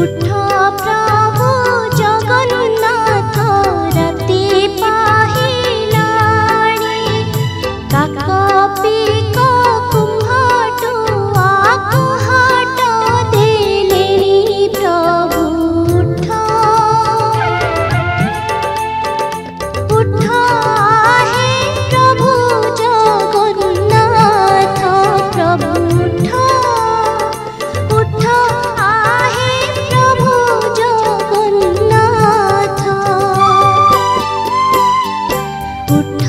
ଉଠ pun